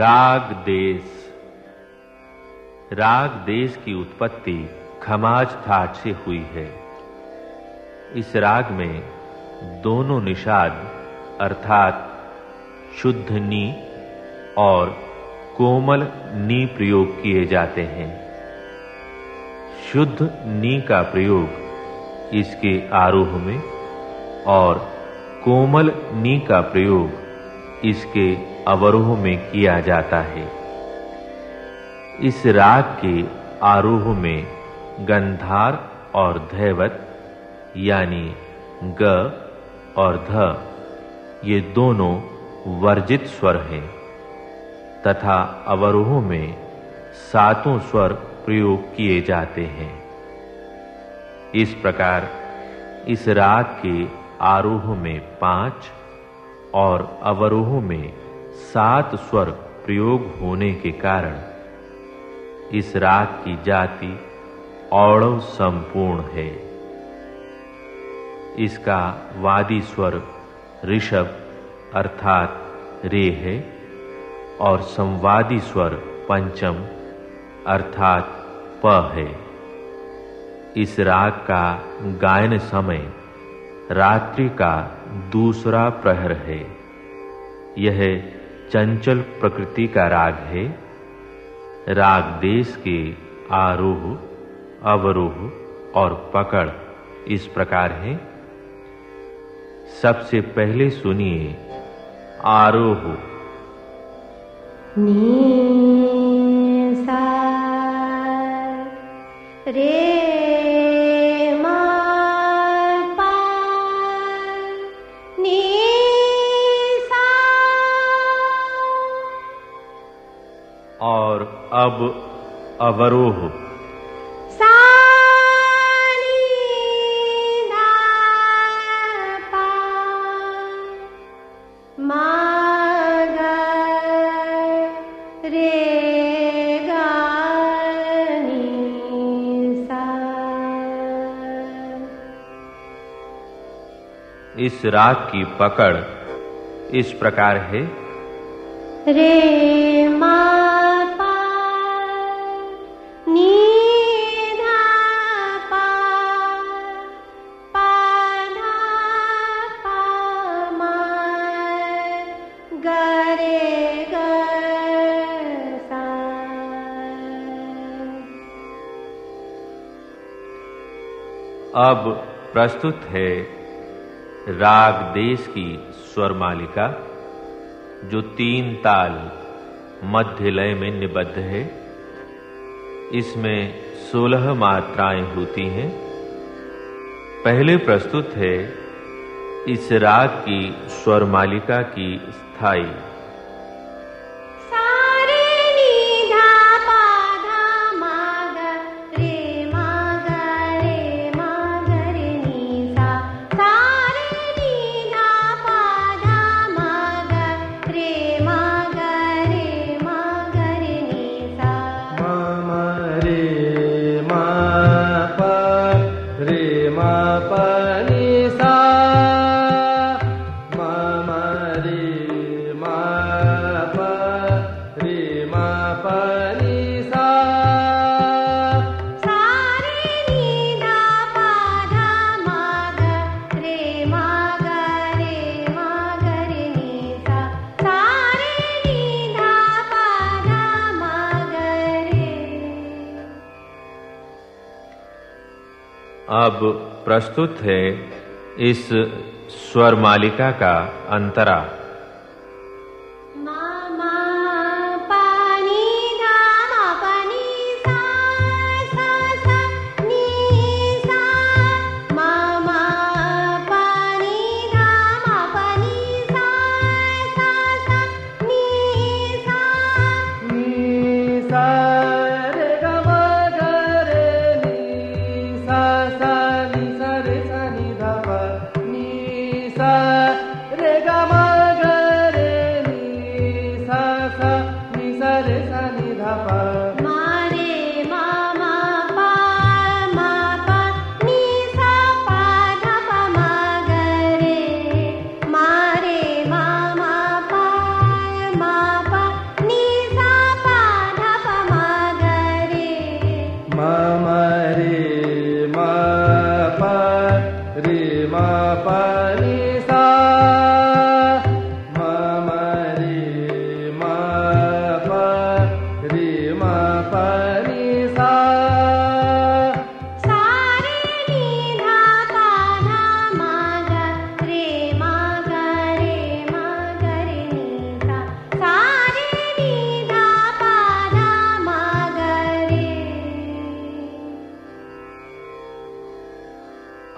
राग देश। राग देश की उत्पत्ति खमाज ठाट से हुई है। इस राग में दोनों निषाद, अर्थात शुद्ध नी और कोमल नी प्रयोग किए जाते हैं। शुद्ध नी का प्रयोग इसके आरोह में और कोमल नी का प्रयोग इसके अवरोह में किया जाता है। इस राग के आरोह में गंधार और धैवत, यानी ग और ध, ये दोनों वर्जित स्वर हैं, तथा अवरोह में सातों स्वर प्रयोग किए जाते हैं। इस प्रकार इस राग के आरोह में पाँच और अवरोह में सात स्वर प्रयोग होने के कारण इस राग की जाति औड़व संपूर्ण है। इसका वादी स्वर ऋषभ अर्थात रे है और संवादी स्वर पंचम अर्थात प है। इस राग का गायन समय रात्रि का दूसरा प्रहर है। यह चंचल प्रकृति का राग है। राग देश के आरोह, अवरोह और पकड़ इस प्रकार है। सबसे पहले सुनिए, आरोह। नी सा रे अब अवरोह। इस राग की पकड़ इस प्रकार है। रे मा अब प्रस्तुत है राग देश की स्वर मालिका, जो तीन ताल मध्य लय में निबद्ध है। इसमें सोलह मात्राएँ होती हैं। पहले प्रस्तुत है इस राग की स्वर मालिका की स्थायी। अब प्रस्तुत है इस स्वर मालिका का अंतरा। नि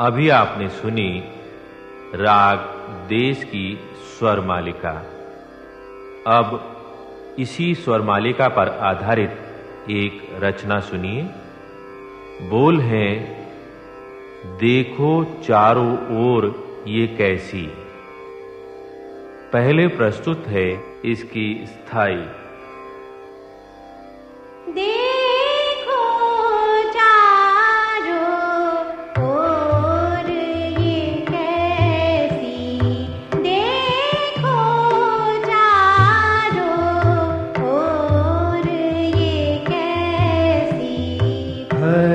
अभी आपने सुनी राग देश की स्वर मालिका अब इसी स्वर मालिका पर आधारित एक रचना सुनिए। बोल है, देखो चारों ओर ये कैसी। पहले प्रस्तुत है इसकी स्थायी। देखो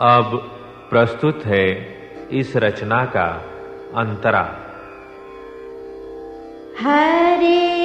अब प्रस्तुत है इस रचना का अंतरा। हरे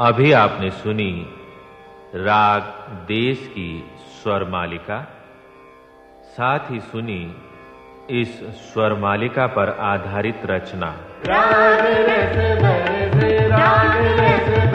अभी आपने सुनी राग देश की स्वर मालिका साथ ही सुनी इस स्वर मालिका पर आधारित रचना। राग रस बरस राग रस